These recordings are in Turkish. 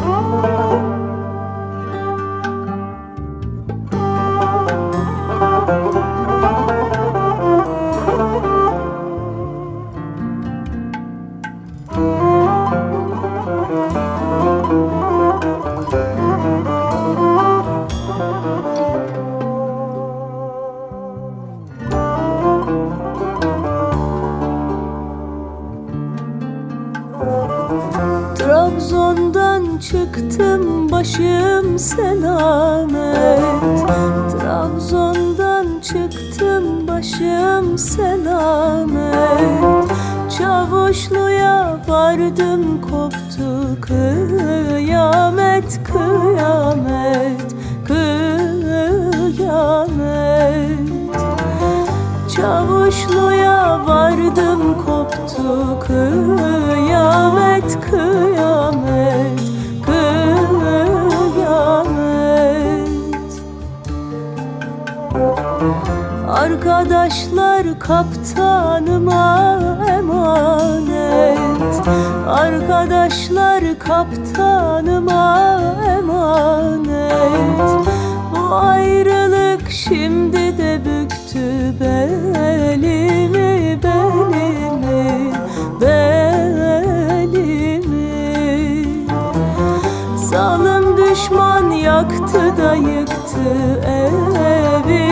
Música çıktım başım selamet. Trabzon'dan çıktım başım selamet. Çavuşluya vardım koptu kıyamet kıyamet kıyamet. Çavuşluya vardım koptu kıyamet kıyamet Arkadaşlar kaptanıma emanet. Arkadaşlar kaptanıma emanet. Bu ayrılık şimdi de büktü belimi belimi belimi. Zalim düşman yaktı da yıktı evimi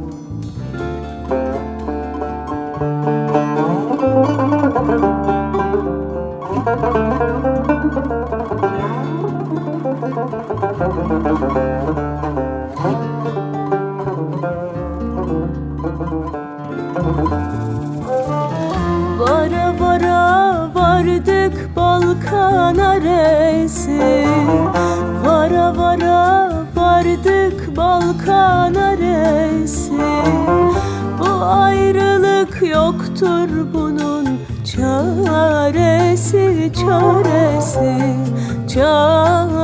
Vara vara vardık Balkan arası Vara vara vardık Balkan arası Bu ayrılık yoktur bunun çaresi çaresi çaresi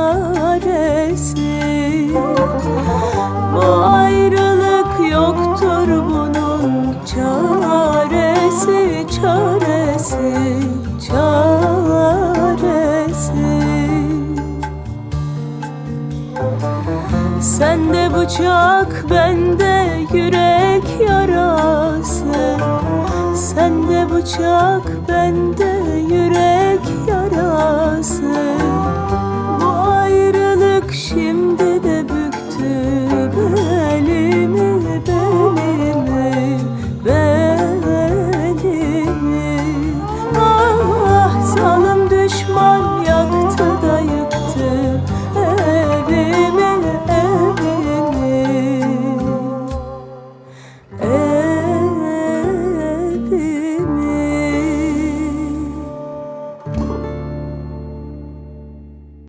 Bu ayrılık yoktur bunun çaresi çaresi çaresi. Sende bıçak bende yürek yarası. Sende bıçak bende yürek yarası